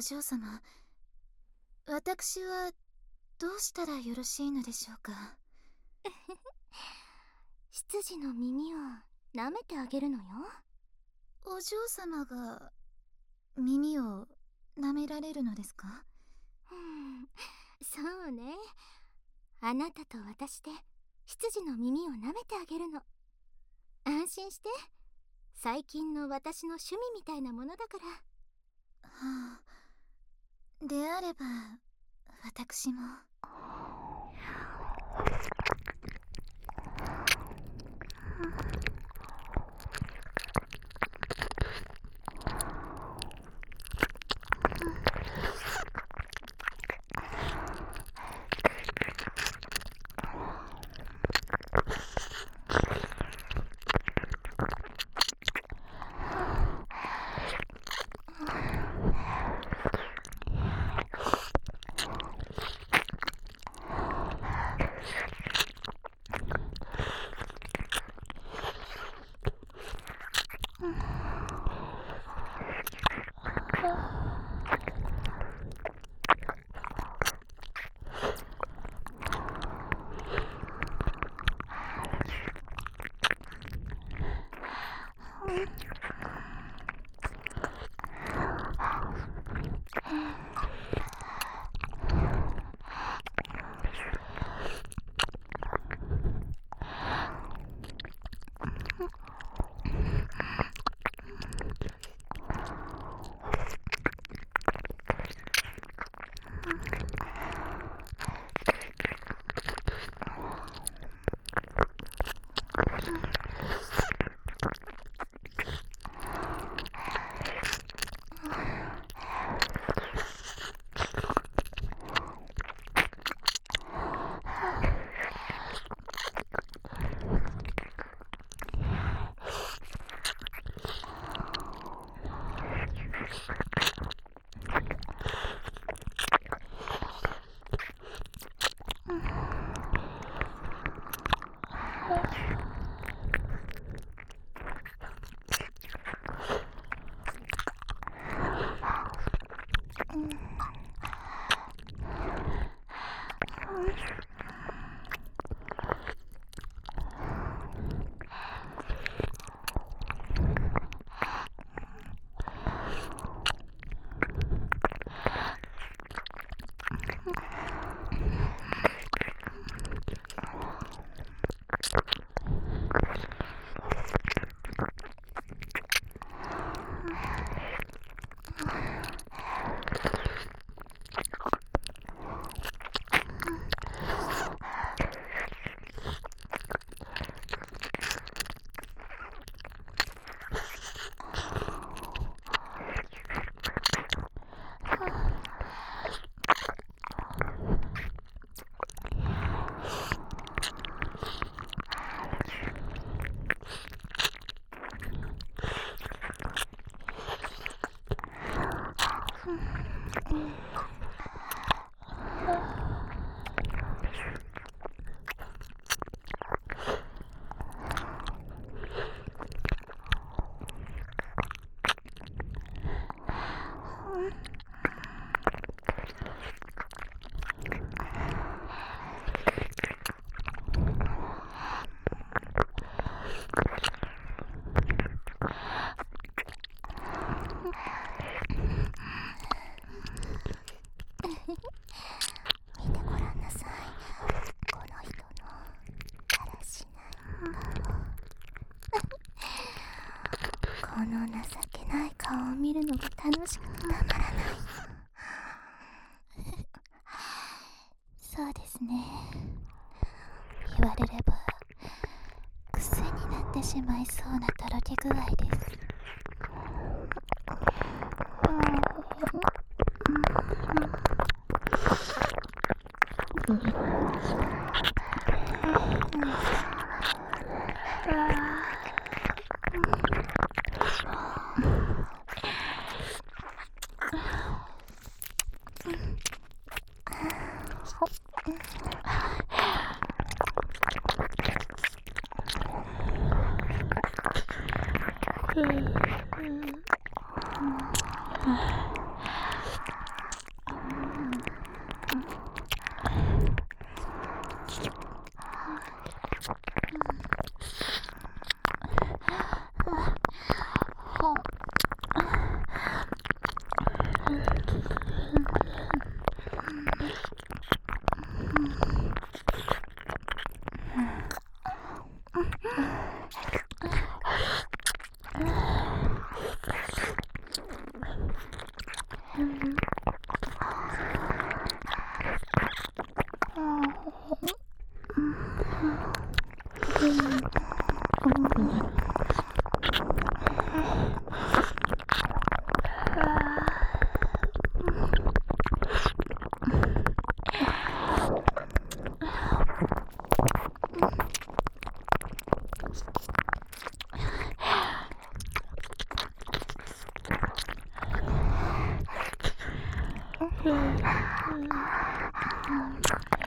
お嬢様私はどうしたらよろしいのでしょうか？執事の耳を舐めてあげるのよ。お嬢様が耳を舐められるのですか？うんそうね。あなたと私で執事の耳を舐めてあげるの。安心して。最近の私の趣味みたいなものだから。はあであれば私も。見しくたまらない。そうですね。言われれば癖になってしまいそうなとろけ具合です。うん。嗯嗯。嗯唉 don't know.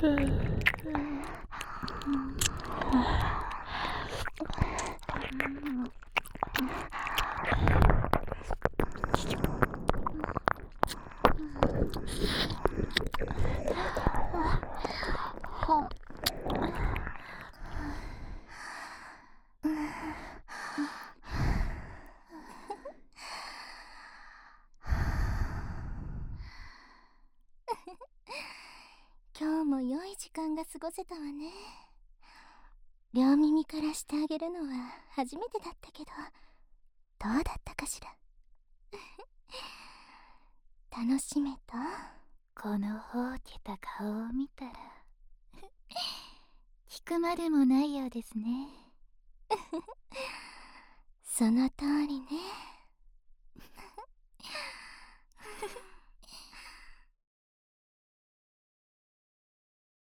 Hmm. 今日も良い時間が過ごせたわね。両耳からしてあげるのは初めてだったけどどうだったかしら？楽しめた？このほうけた顔を見たら 聞くまでもないようですね。その通りね